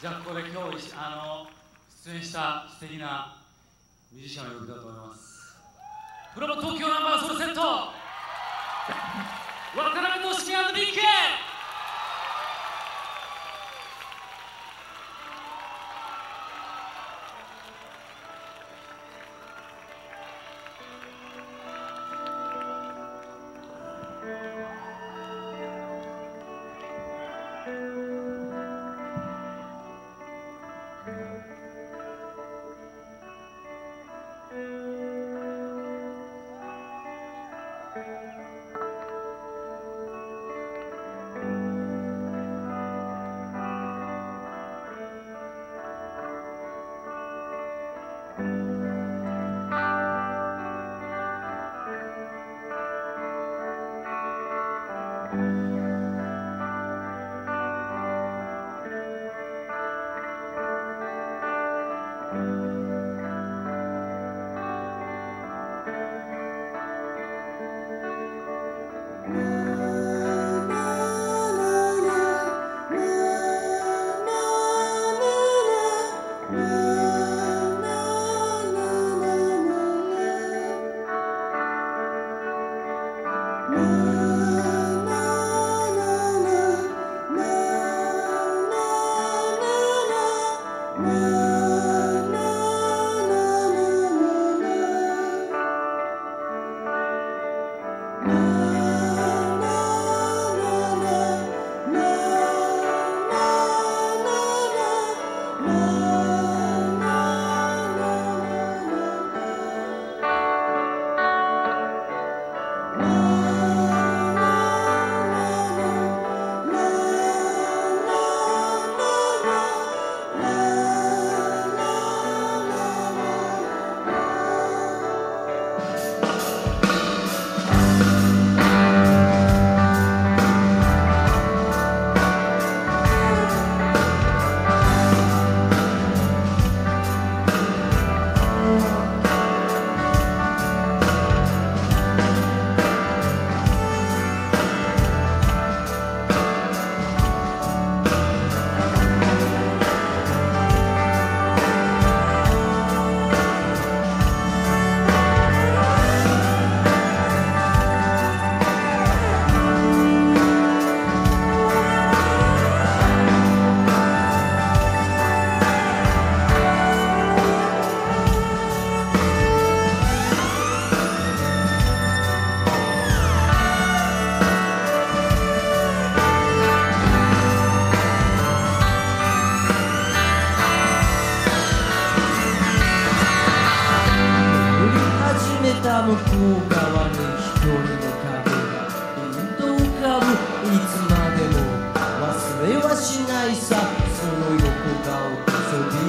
じゃあここで今日あの出演した素敵なミュージシャンを呼びたいと思います。プロの東京ナンバーソルセット渡辺俊樹ビッケ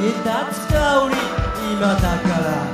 立つ香り今だから。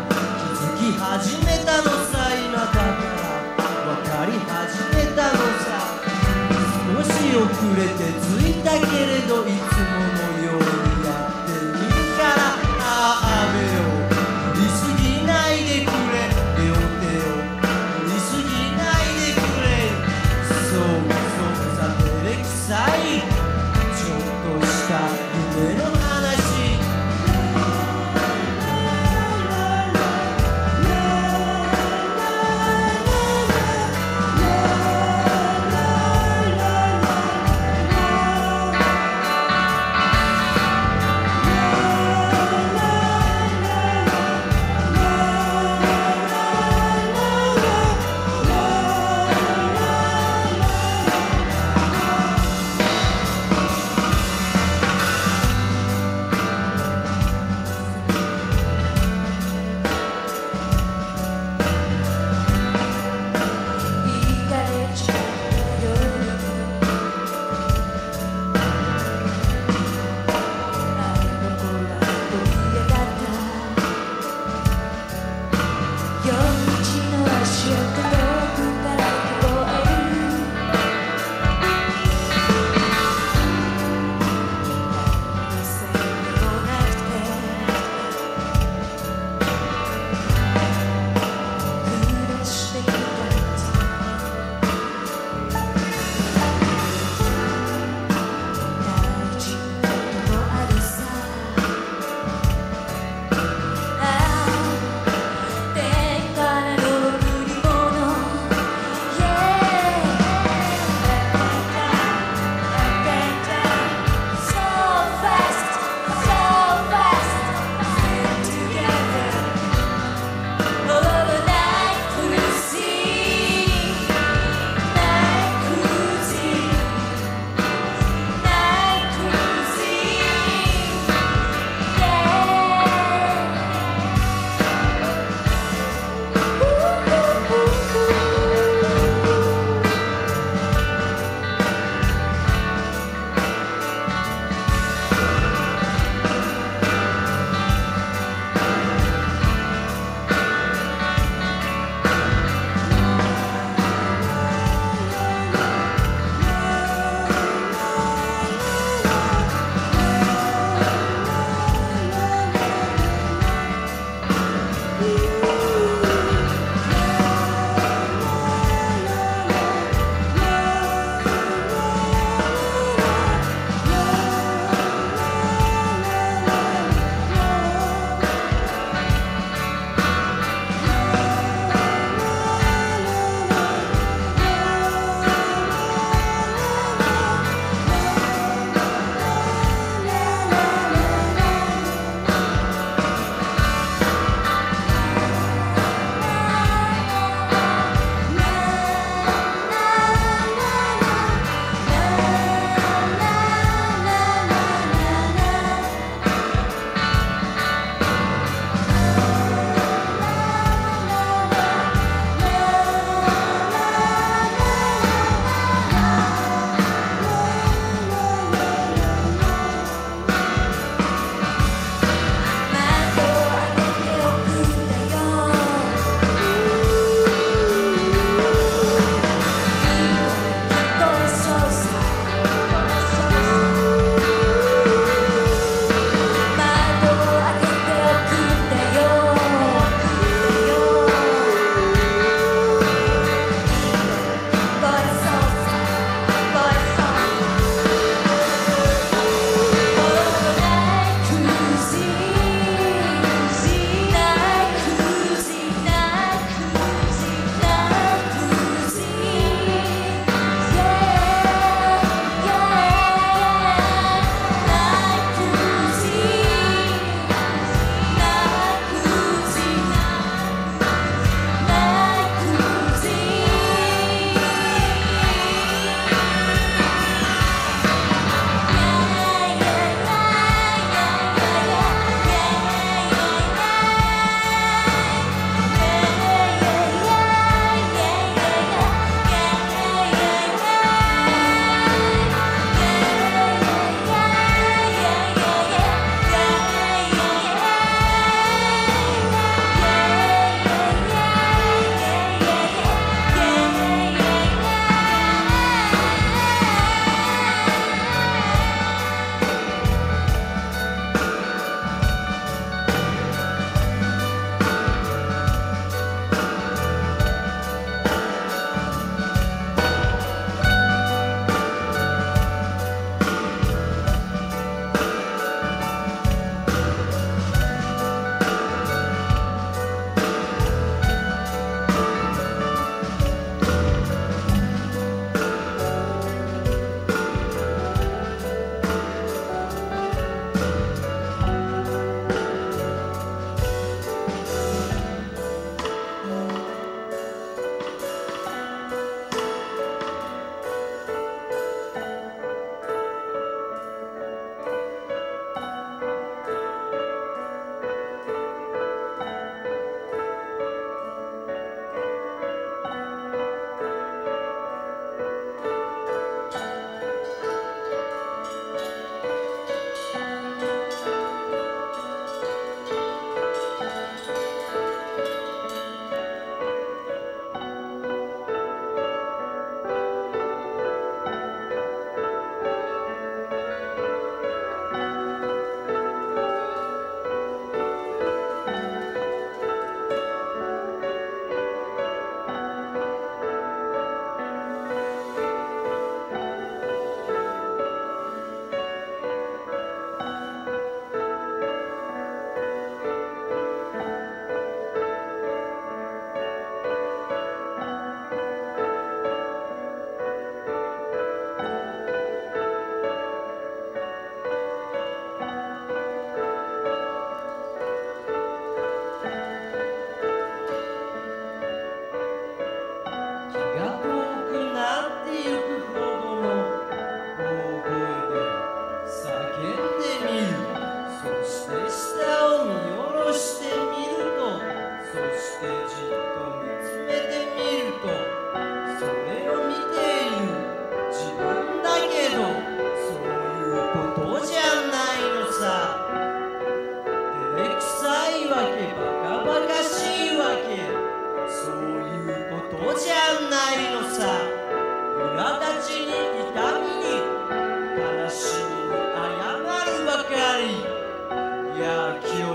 Yeah. you.